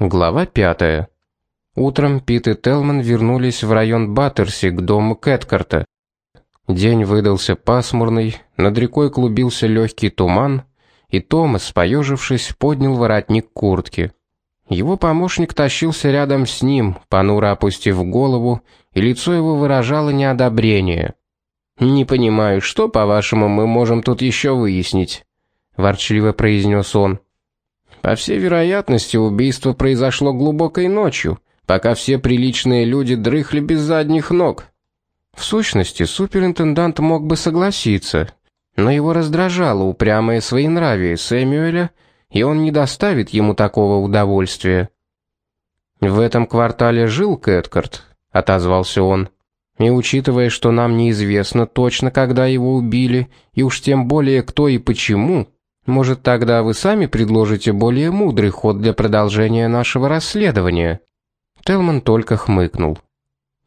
Глава 5. Утром Пит и Телман вернулись в район Баттерси к дому Кэткарта. День выдался пасмурный, над рекой клубился легкий туман, и Томас, поежившись, поднял воротник куртки. Его помощник тащился рядом с ним, понуро опустив голову, и лицо его выражало неодобрение. «Не понимаю, что, по-вашему, мы можем тут еще выяснить?» — ворчливо произнес он. По всей вероятности, убийство произошло глубокой ночью, пока все приличные люди дрыхли без задних ног. В сущности, суперинтендант мог бы согласиться, но его раздражало упрямое своенравие Сэмюэля, и он не доставит ему такого удовольствия. В этом квартале жил Кэткарт, отозвался он. И учитывая, что нам неизвестно точно, когда его убили, и уж тем более кто и почему, может, тогда вы сами предложите более мудрый ход для продолжения нашего расследования?» Телман только хмыкнул.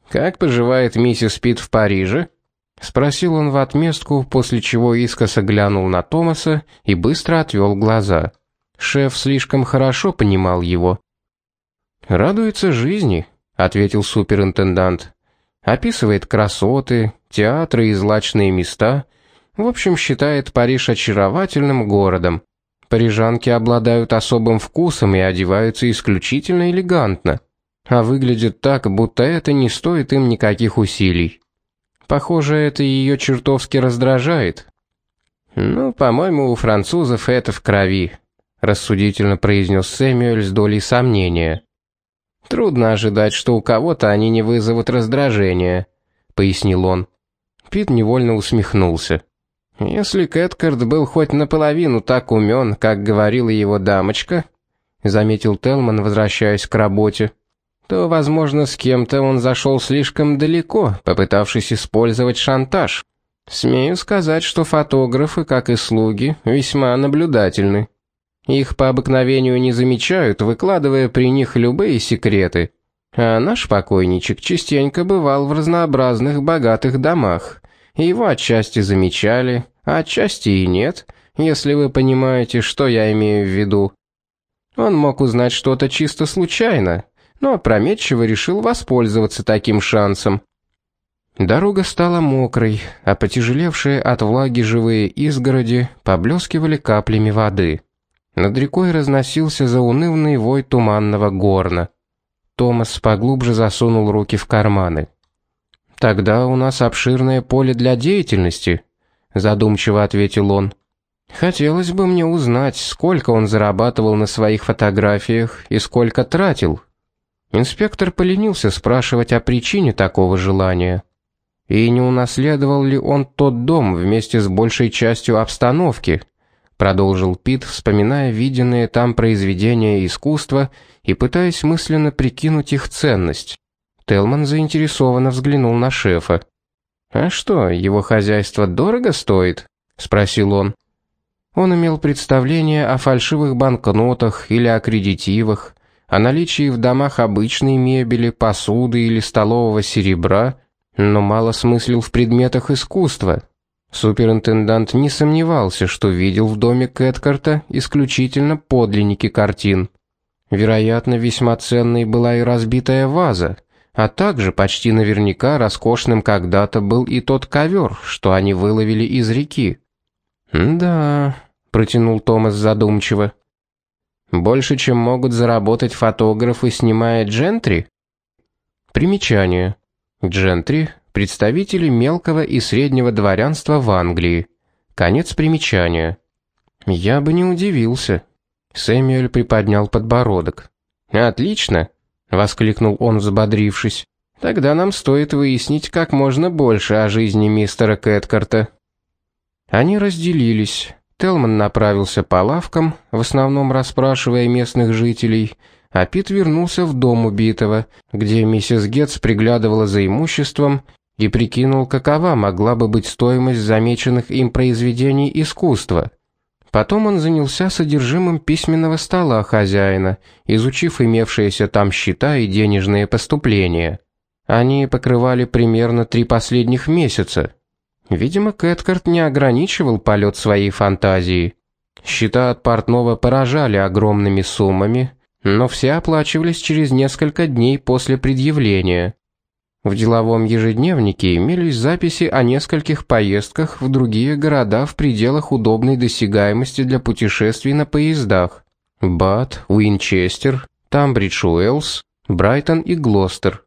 «Как поживает миссис Пит в Париже?» Спросил он в отместку, после чего искоса глянул на Томаса и быстро отвел глаза. Шеф слишком хорошо понимал его. «Радуется жизни», — ответил суперинтендант. «Описывает красоты, театры и злачные места — в общем, считает Париж очаровательным городом. Парижанки обладают особым вкусом и одеваются исключительно элегантно, а выглядят так, будто это не стоит им никаких усилий. Похоже, это ее чертовски раздражает. Ну, по-моему, у французов это в крови, рассудительно произнес Сэмюэль с долей сомнения. Трудно ожидать, что у кого-то они не вызовут раздражения, пояснил он. Пит невольно усмехнулся. Если Кэткард был хоть наполовину так умен, как говорила его дамочка, заметил Телман, возвращаясь к работе, то, возможно, с кем-то он зашел слишком далеко, попытавшись использовать шантаж. Смею сказать, что фотографы, как и слуги, весьма наблюдательны. Их по обыкновению не замечают, выкладывая при них любые секреты. А наш покойничек частенько бывал в разнообразных богатых домах, его отчасти замечали, а отчасти и нет, если вы понимаете, что я имею в виду. Он мог узнать что-то чисто случайно, но опрометчиво решил воспользоваться таким шансом. Дорога стала мокрой, а потяжелевшие от влаги живые изгороди поблескивали каплями воды. Над рекой разносился заунывный вой туманного горна. Томас поглубже засунул руки в карманы. Тогда у нас обширное поле для деятельности, задумчиво ответил он. Хотелось бы мне узнать, сколько он зарабатывал на своих фотографиях и сколько тратил. Инспектор поленился спрашивать о причине такого желания. И не унаследовал ли он тот дом вместе с большей частью обстановки? продолжил Пит, вспоминая виденные там произведения искусства и пытаясь мысленно прикинуть их ценность. Телман заинтересованно взглянул на шефа. «А что, его хозяйство дорого стоит?» — спросил он. Он имел представление о фальшивых банкнотах или аккредитивах, о наличии в домах обычной мебели, посуды или столового серебра, но мало смыслил в предметах искусства. Суперинтендант не сомневался, что видел в доме Кэткарта исключительно подлинники картин. Вероятно, весьма ценной была и разбитая ваза, а также почти наверняка роскошным когда-то был и тот ковер, что они выловили из реки. «Да», — протянул Томас задумчиво. «Больше, чем могут заработать фотографы, снимая джентри?» Примечание. Джентри — представители мелкого и среднего дворянства в Англии. Конец примечания. «Я бы не удивился». Сэмюэль приподнял подбородок. «Отлично воскликнул он, взбодрившись. Тогда нам стоит выяснить как можно больше о жизни мистера Кэткарта. Они разделились. Телман направился по лавкам, в основном расспрашивая местных жителей, а Пит вернулся в дом убитого, где миссис Гетц приглядывала за имуществом и прикинул, какова могла бы быть стоимость замеченных им произведений искусства. Потом он занялся содержимым письменного стола хозяина, изучив имевшиеся там счета и денежные поступления. Они покрывали примерно три последних месяца. Видимо, Кэткарт не ограничивал полет своей фантазии. Счета от портного поражали огромными суммами, но все оплачивались через несколько дней после предъявления. В деловом ежедневнике имелись записи о нескольких поездках в другие города в пределах удобной досягаемости для путешествий на поездах. Бат, Уинчестер, Тамбридж-Уэллс, Брайтон и Глостер.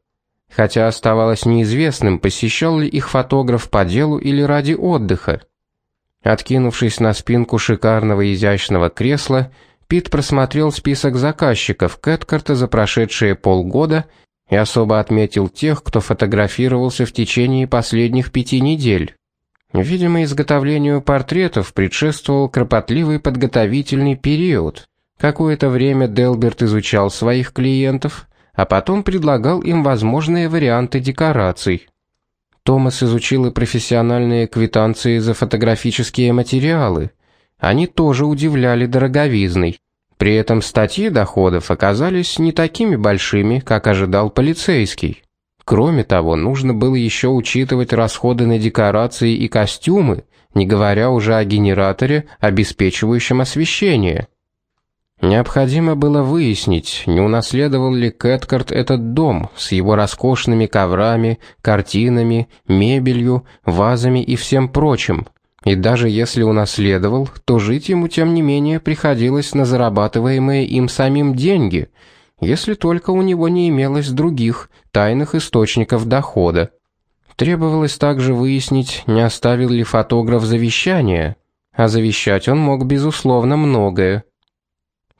Хотя оставалось неизвестным, посещал ли их фотограф по делу или ради отдыха. Откинувшись на спинку шикарного изящного кресла, Пит просмотрел список заказчиков Кэткарта за прошедшие полгода и особо отметил тех, кто фотографировался в течение последних пяти недель. Видимо, изготовлению портретов предшествовал кропотливый подготовительный период. Какое-то время Делберт изучал своих клиентов, а потом предлагал им возможные варианты декораций. Томас изучил и профессиональные квитанции за фотографические материалы. Они тоже удивляли дороговизной. При этом статьи доходов оказались не такими большими, как ожидал полицейский. Кроме того, нужно было еще учитывать расходы на декорации и костюмы, не говоря уже о генераторе, обеспечивающем освещение. Необходимо было выяснить, не унаследовал ли Кэткарт этот дом с его роскошными коврами, картинами, мебелью, вазами и всем прочим. И даже если унаследовал, то жить ему тем не менее приходилось на зарабатываемые им самим деньги, если только у него не имелось других тайных источников дохода. Требовалось также выяснить, не оставил ли фотограф завещание, а завещать он мог безусловно многое.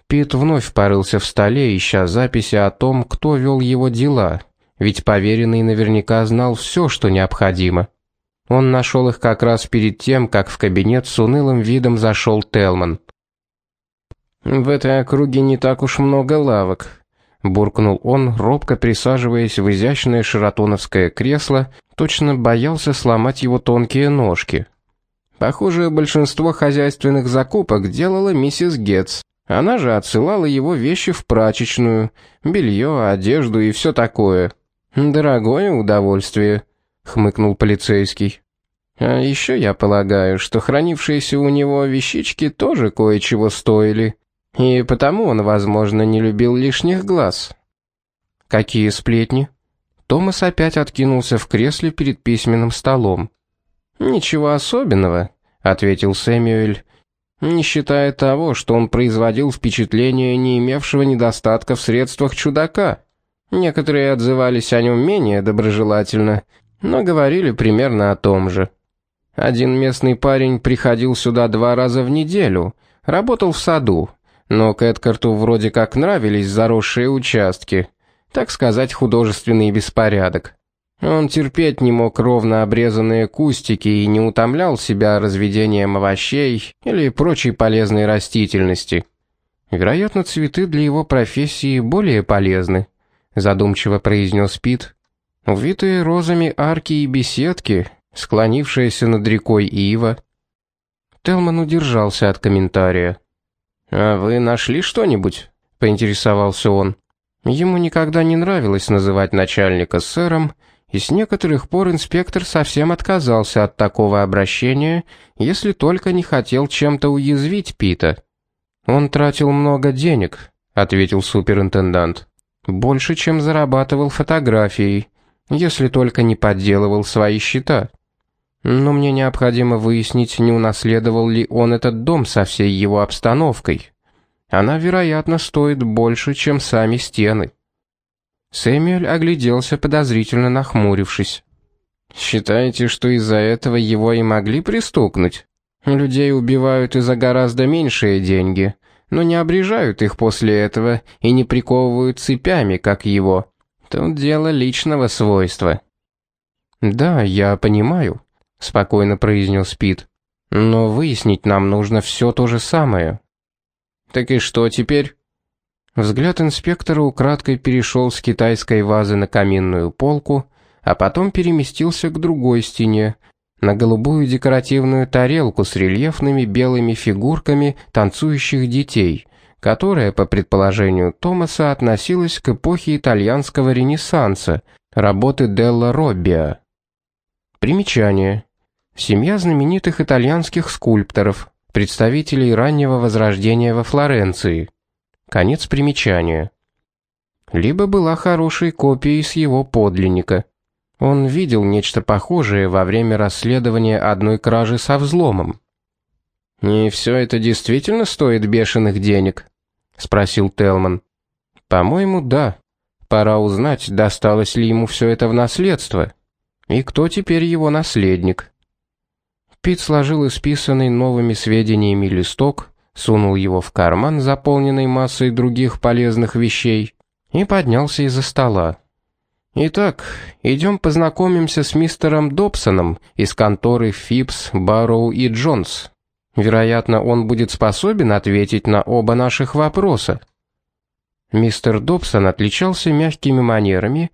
Пит вновь порылся в столе, ища записи о том, кто вел его дела, ведь поверенный наверняка знал все, что необходимо. Он нашел их как раз перед тем, как в кабинет с унылым видом зашел Телман. «В этой округе не так уж много лавок», — буркнул он, робко присаживаясь в изящное шератоновское кресло, точно боялся сломать его тонкие ножки. Похоже, большинство хозяйственных закупок делала миссис Гетц. Она же отсылала его вещи в прачечную, белье, одежду и все такое. Дорогое удовольствие, хмыкнул полицейский. А еще я полагаю, что хранившиеся у него вещички тоже кое-чего стоили, и потому он, возможно, не любил лишних глаз. Какие сплетни? Томас опять откинулся в кресле перед письменным столом. Ничего особенного, ответил Сэмюэль не считая того, что он производил впечатление не имевшего недостатка в средствах чудака. Некоторые отзывались о нем менее доброжелательно, но говорили примерно о том же. Один местный парень приходил сюда два раза в неделю, работал в саду, но Кэткарту вроде как нравились заросшие участки, так сказать, художественный беспорядок. Он терпеть не мог ровно обрезанные кустики и не утомлял себя разведением овощей или прочей полезной растительности. Вероятно, цветы для его профессии более полезны, задумчиво произнес Пит. Увитые розами арки и беседки, склонившаяся над рекой ива. Телман удержался от комментария. А вы нашли что-нибудь? поинтересовался он. Ему никогда не нравилось называть начальника сэром, и с некоторых пор инспектор совсем отказался от такого обращения, если только не хотел чем-то уязвить Пита. Он тратил много денег, ответил суперинтендант. Больше, чем зарабатывал фотографией, если только не подделывал свои счета. Но мне необходимо выяснить, не унаследовал ли он этот дом со всей его обстановкой. Она, вероятно, стоит больше, чем сами стены. Сэмюэль огляделся подозрительно нахмурившись. Считаете, что из-за этого его и могли пристукнуть? Людей убивают и за гораздо меньшие деньги, но не обрежают их после этого и не приковывают цепями, как его. Тут дело личного свойства. Да, я понимаю, спокойно произнес Пит. Но выяснить нам нужно все то же самое. Так и что теперь? Взгляд инспектора украдкой перешел с китайской вазы на каминную полку, а потом переместился к другой стене, на голубую декоративную тарелку с рельефными белыми фигурками танцующих детей, которая, по предположению Томаса, относилась к эпохе итальянского ренессанса, работы Делла Роббиа. Примечание. Семья знаменитых итальянских скульпторов, представителей раннего возрождения во Флоренции. Конец примечания. Либо была хорошей копией с его подлинника. Он видел нечто похожее во время расследования одной кражи со взломом. «И все это действительно стоит бешеных денег?» — спросил Телман. «По-моему, да. Пора узнать, досталось ли ему все это в наследство. И кто теперь его наследник?» Пит сложил исписанный новыми сведениями листок, сунул его в карман, заполненный массой других полезных вещей, и поднялся из-за стола. Итак, идем познакомимся с мистером Добсоном из конторы Фипс, Барроу и Джонс. Вероятно, он будет способен ответить на оба наших вопроса. Мистер Добсон отличался мягкими манерами,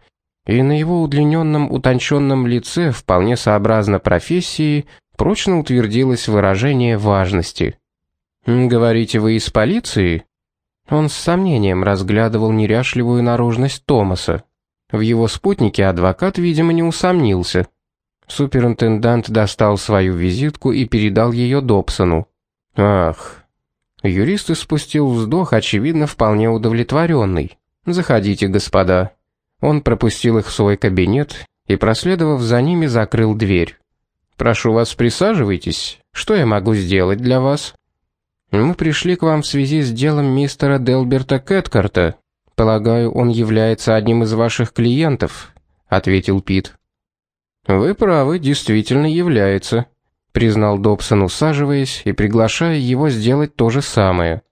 и на его удлиненном утонченном лице, вполне сообразно профессии, прочно утвердилось выражение важности. «Говорите, вы из полиции?» Он с сомнением разглядывал неряшливую наружность Томаса. В его спутнике адвокат, видимо, не усомнился. Суперинтендант достал свою визитку и передал ее Добсону. «Ах». Юрист испустил вздох, очевидно, вполне удовлетворенный. «Заходите, господа». Он пропустил их в свой кабинет и, проследовав за ними, закрыл дверь. «Прошу вас, присаживайтесь. Что я могу сделать для вас?» Мы пришли к вам в связи с делом мистера Делберта Кэткарта. Полагаю, он является одним из ваших клиентов, ответил Пит. Вы правы, действительно является, признал Добсон, усаживаясь и приглашая его сделать то же самое.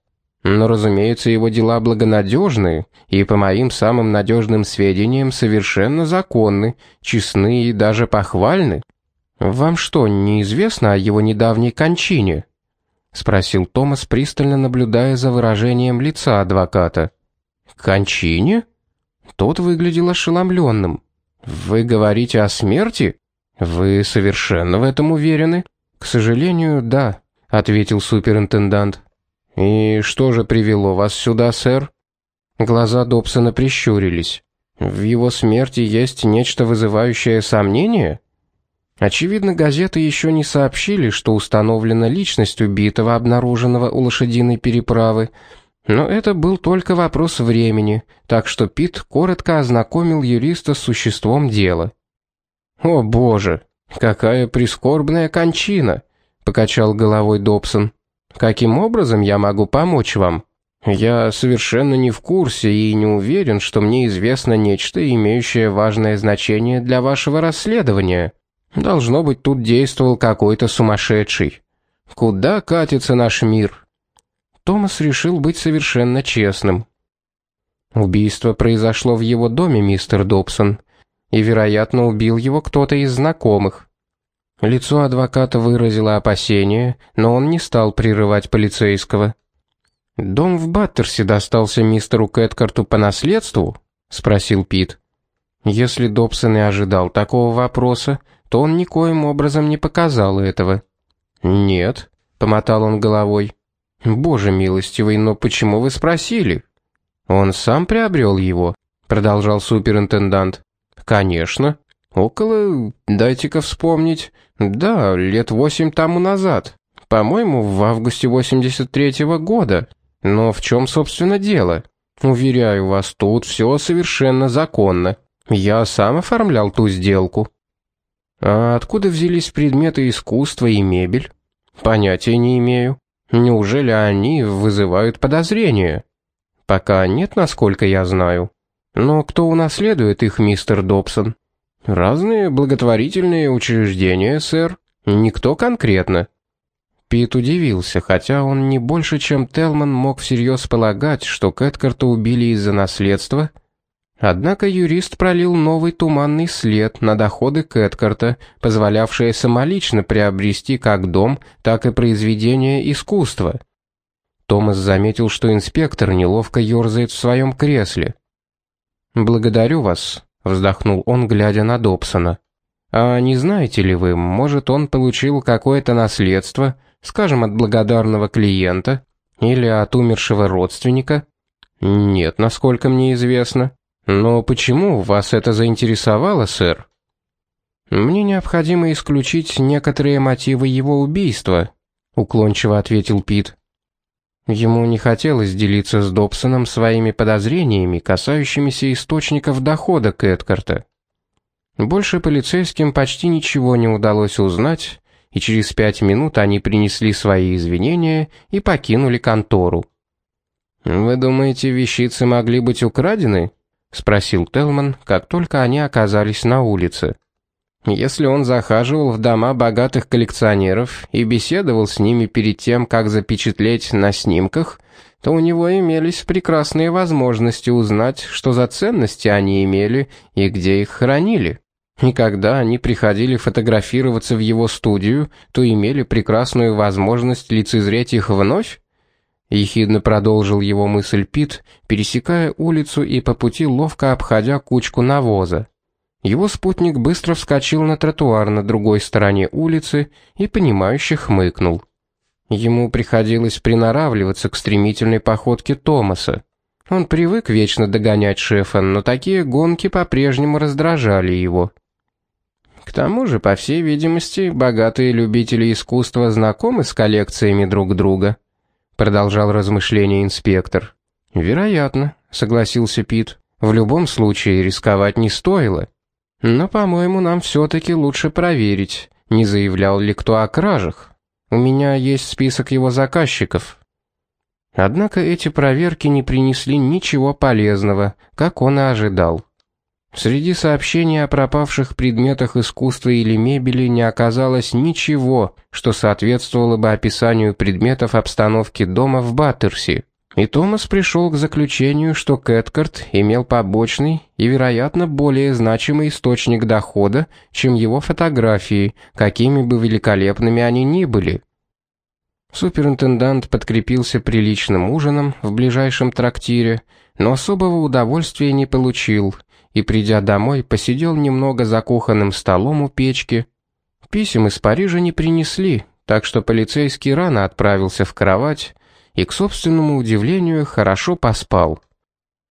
Но, разумеется, его дела благонадежны и по моим самым надежным сведениям совершенно законны, честны и даже похвальны. Вам что, неизвестно о его недавней кончине? спросил Томас, пристально наблюдая за выражением лица адвоката. Кончине? Тот выглядел ошеломленным. Вы говорите о смерти? Вы совершенно в этом уверены? К сожалению, да, ответил суперинтендант. И что же привело вас сюда, сэр? Глаза Добсона прищурились. В его смерти есть нечто вызывающее сомнение? Очевидно, газеты еще не сообщили, что установлена личность убитого, обнаруженного у лошадиной переправы, но это был только вопрос времени, так что Пит коротко ознакомил юриста с существом дела. «О, боже, какая прискорбная кончина!» — покачал головой Добсон. «Каким образом я могу помочь вам? Я совершенно не в курсе и не уверен, что мне известно нечто, имеющее важное значение для вашего расследования». Должно быть, тут действовал какой-то сумасшедший. Куда катится наш мир? Томас решил быть совершенно честным. Убийство произошло в его доме, мистер Добсон, и, вероятно, убил его кто-то из знакомых. Лицо адвоката выразило опасение, но он не стал прерывать полицейского. «Дом в Баттерсе достался мистеру Кэткарту по наследству?» — спросил Пит. Если Добсон и ожидал такого вопроса, то он никоим образом не показал этого. «Нет», — помотал он головой. «Боже милостивый, но почему вы спросили?» «Он сам приобрел его», — продолжал суперинтендант. «Конечно. Около, дайте-ка вспомнить, да, лет восемь тому назад. По-моему, в августе 83-го года. Но в чем, собственно, дело? Уверяю вас, тут все совершенно законно. Я сам оформлял ту сделку». А откуда взялись предметы искусства и мебель? Понятия не имею. Неужели они вызывают подозрения? Пока нет, насколько я знаю. Но кто унаследует их, мистер Добсон? Разные благотворительные учреждения, сэр. Никто конкретно. Пит удивился, хотя он не больше, чем Телман мог всерьез полагать, что Кэткарта убили из-за наследства — Однако юрист пролил новый туманный след на доходы Кэткарта, позволявшие самолично приобрести как дом, так и произведения искусства. Томас заметил, что инспектор неловко ерзает в своем кресле. «Благодарю вас», — вздохнул он, глядя на Добсона. «А не знаете ли вы, может, он получил какое-то наследство, скажем, от благодарного клиента или от умершего родственника?» «Нет, насколько мне известно». Но почему вас это заинтересовало, сэр? Мне необходимо исключить некоторые мотивы его убийства, уклончиво ответил Пит. Ему не хотелось делиться с Добсоном своими подозрениями, касающимися источников дохода Кэткарта. Больше полицейским почти ничего не удалось узнать, и через пять минут они принесли свои извинения и покинули контору. «Вы думаете, вещицы могли быть украдены?» — спросил Телман, как только они оказались на улице. Если он захаживал в дома богатых коллекционеров и беседовал с ними перед тем, как запечатлеть на снимках, то у него имелись прекрасные возможности узнать, что за ценности они имели и где их хранили. И когда они приходили фотографироваться в его студию, то имели прекрасную возможность лицезреть их вновь? Ехидно продолжил его мысль Пит, пересекая улицу и по пути ловко обходя кучку навоза. Его спутник быстро вскочил на тротуар на другой стороне улицы и понимающе хмыкнул. Ему приходилось приноравливаться к стремительной походке Томаса. Он привык вечно догонять шефа, но такие гонки по-прежнему раздражали его. К тому же, по всей видимости, богатые любители искусства знакомы с коллекциями друг друга, продолжал размышление инспектор. Вероятно, согласился Пит. В любом случае рисковать не стоило. Но, по-моему, нам все таки лучше проверить, не заявлял ли кто о кражах. У меня есть список его заказчиков. Однако эти проверки не принесли ничего полезного, как он и ожидал. Среди сообщений о пропавших предметах искусства или мебели не оказалось ничего, что соответствовало бы описанию предметов обстановки дома в Баттерси. И Томас пришел к заключению, что Кэткарт имел побочный и, вероятно, более значимый источник дохода, чем его фотографии, какими бы великолепными они ни были. Суперинтендант подкрепился приличным ужином в ближайшем трактире, но особого удовольствия не получил и, придя домой, посидел немного за кухонным столом у печки. Писем из Парижа не принесли, так что полицейский рано отправился в кровать и, к собственному удивлению, хорошо поспал.